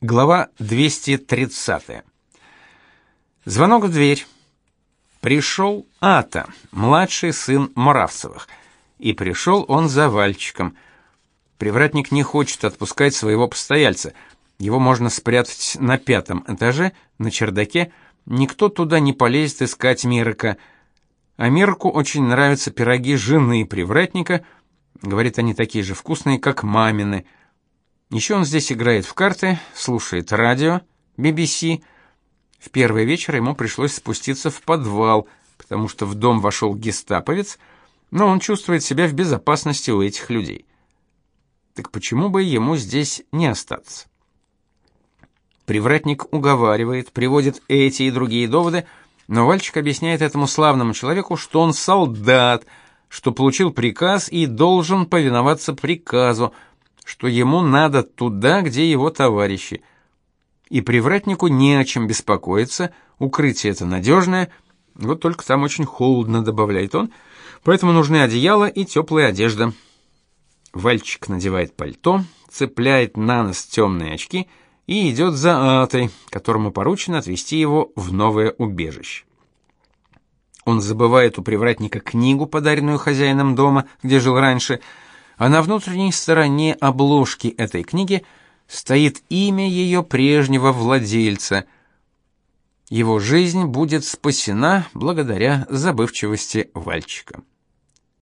Глава 230. Звонок в дверь. Пришел Ата, младший сын Моравцевых. И пришел он за Вальчиком. Привратник не хочет отпускать своего постояльца. Его можно спрятать на пятом этаже, на чердаке. Никто туда не полезет искать Мирка. А Мирку очень нравятся пироги жены привратника. Говорит, они такие же вкусные, как мамины. Еще он здесь играет в карты, слушает радио, BBC. В первый вечер ему пришлось спуститься в подвал, потому что в дом вошел гестаповец, но он чувствует себя в безопасности у этих людей. Так почему бы ему здесь не остаться? Привратник уговаривает, приводит эти и другие доводы, но Вальчик объясняет этому славному человеку, что он солдат, что получил приказ и должен повиноваться приказу, что ему надо туда, где его товарищи. И привратнику не о чем беспокоиться, укрытие это надежное, вот только там очень холодно, добавляет он, поэтому нужны одеяло и теплая одежда. Вальчик надевает пальто, цепляет на нос темные очки и идет за Атой, которому поручено отвезти его в новое убежище. Он забывает у привратника книгу, подаренную хозяином дома, где жил раньше, а на внутренней стороне обложки этой книги стоит имя ее прежнего владельца. Его жизнь будет спасена благодаря забывчивости Вальчика.